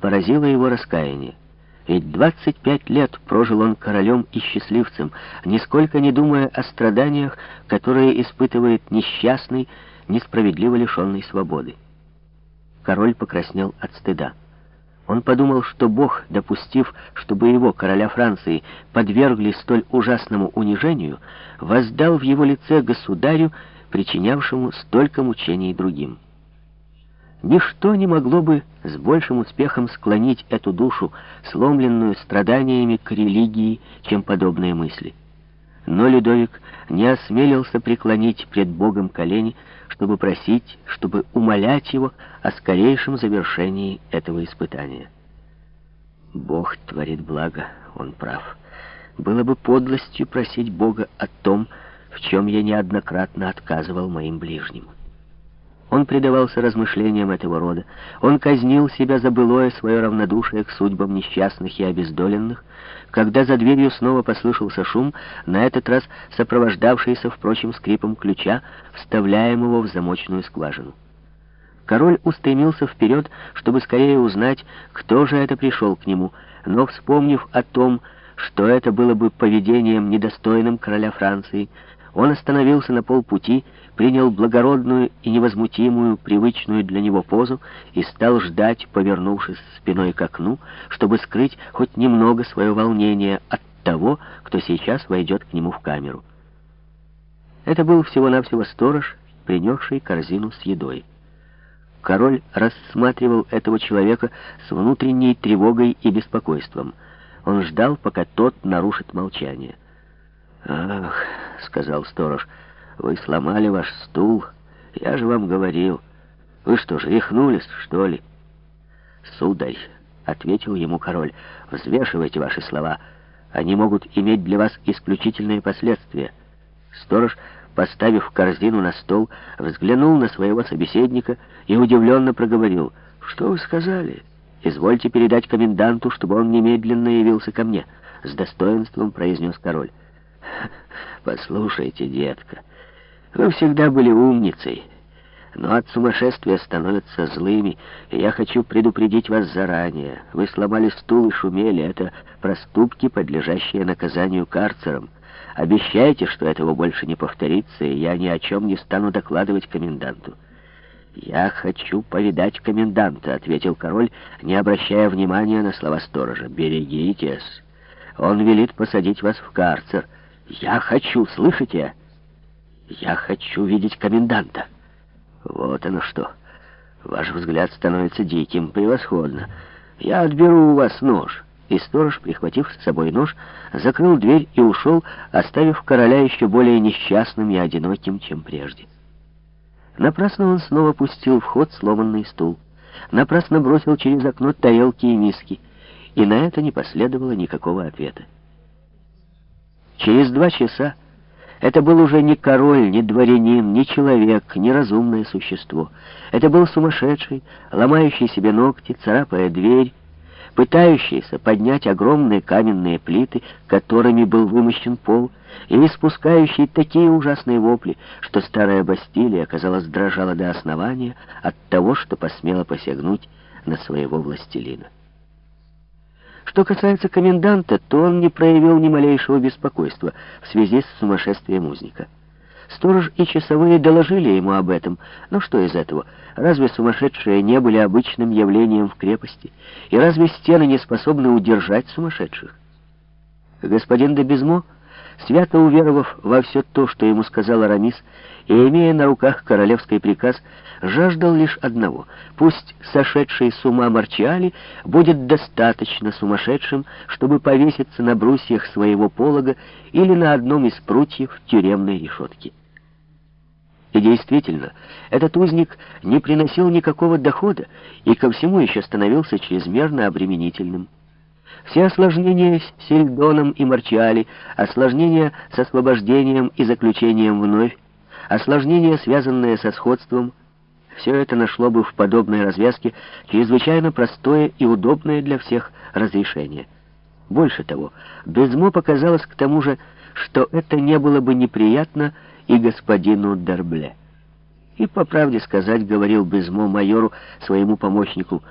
поразило его раскаяние. Ведь 25 лет прожил он королем и счастливцем, нисколько не думая о страданиях, которые испытывает несчастный, несправедливо лишенный свободы. Король покраснел от стыда. Он подумал, что Бог, допустив, чтобы его, короля Франции, подвергли столь ужасному унижению, воздал в его лице государю, причинявшему столько мучений другим. Ничто не могло бы с большим успехом склонить эту душу, сломленную страданиями к религии, чем подобные мысли. Но Людовик не осмелился преклонить пред Богом колени, чтобы просить, чтобы умолять его о скорейшем завершении этого испытания. Бог творит благо, он прав. Было бы подлостью просить Бога о том, в чем я неоднократно отказывал моим ближним. Он предавался размышлениям этого рода. Он казнил себя за былое свое равнодушие к судьбам несчастных и обездоленных, когда за дверью снова послышался шум, на этот раз сопровождавшийся, впрочем, скрипом ключа, вставляемого в замочную скважину. Король устремился вперед, чтобы скорее узнать, кто же это пришел к нему, но, вспомнив о том, что это было бы поведением недостойным короля Франции, он остановился на полпути, принял благородную и невозмутимую, привычную для него позу и стал ждать, повернувшись спиной к окну, чтобы скрыть хоть немного свое волнение от того, кто сейчас войдет к нему в камеру. Это был всего-навсего сторож, принесший корзину с едой. Король рассматривал этого человека с внутренней тревогой и беспокойством. Он ждал, пока тот нарушит молчание. «Ах!» — сказал сторож, — «вы сломали ваш стул. Я же вам говорил. Вы что же, рехнулись, что ли?» «Сударь», — ответил ему король, — «взвешивайте ваши слова. Они могут иметь для вас исключительные последствия». Сторож, поставив корзину на стол, взглянул на своего собеседника и удивленно проговорил. «Что вы сказали?» «Извольте передать коменданту, чтобы он немедленно явился ко мне», — с достоинством произнес король. Послушайте, детка, вы всегда были умницей, но от сумасшествия становятся злыми, и я хочу предупредить вас заранее. Вы сломали стул и шумели, это проступки, подлежащие наказанию карцером. Обещайте, что этого больше не повторится, и я ни о чем не стану докладывать коменданту. «Я хочу повидать коменданта», — ответил король, не обращая внимания на слова сторожа. «Берегитесь. Он велит посадить вас в карцер». Я хочу, слышите? Я хочу видеть коменданта. Вот оно что. Ваш взгляд становится диким, превосходно. Я отберу у вас нож. И сторож, прихватив с собой нож, закрыл дверь и ушел, оставив короля еще более несчастным и одиноким, чем прежде. Напрасно он снова пустил в ход сломанный стул. Напрасно бросил через окно тарелки и миски. И на это не последовало никакого ответа. Через два часа это был уже не король, не дворянин, не человек, не разумное существо. Это был сумасшедший, ломающий себе ногти, царапая дверь, пытающийся поднять огромные каменные плиты, которыми был вымощен пол, и испускающий такие ужасные вопли, что старая Бастилия, казалось, дрожала до основания от того, что посмела посягнуть на своего властелина. Что касается коменданта, то он не проявил ни малейшего беспокойства в связи с сумасшествием узника. Сторож и часовые доложили ему об этом. Но что из этого? Разве сумасшедшие не были обычным явлением в крепости? И разве стены не способны удержать сумасшедших? Господин де Безмо свято уверовав во все то, что ему сказал Арамис, и имея на руках королевский приказ, жаждал лишь одного — пусть сошедший с ума Марчиали будет достаточно сумасшедшим, чтобы повеситься на брусьях своего полога или на одном из прутьев тюремной решетки. И действительно, этот узник не приносил никакого дохода и ко всему еще становился чрезмерно обременительным. Все осложнения с Сельдоном и Марчали, осложнения с освобождением и заключением вновь, осложнения, связанные со сходством, все это нашло бы в подобной развязке чрезвычайно простое и удобное для всех разрешение. Больше того, Безмо показалось к тому же, что это не было бы неприятно и господину Дербле. И, по правде сказать, говорил Безмо майору, своему помощнику,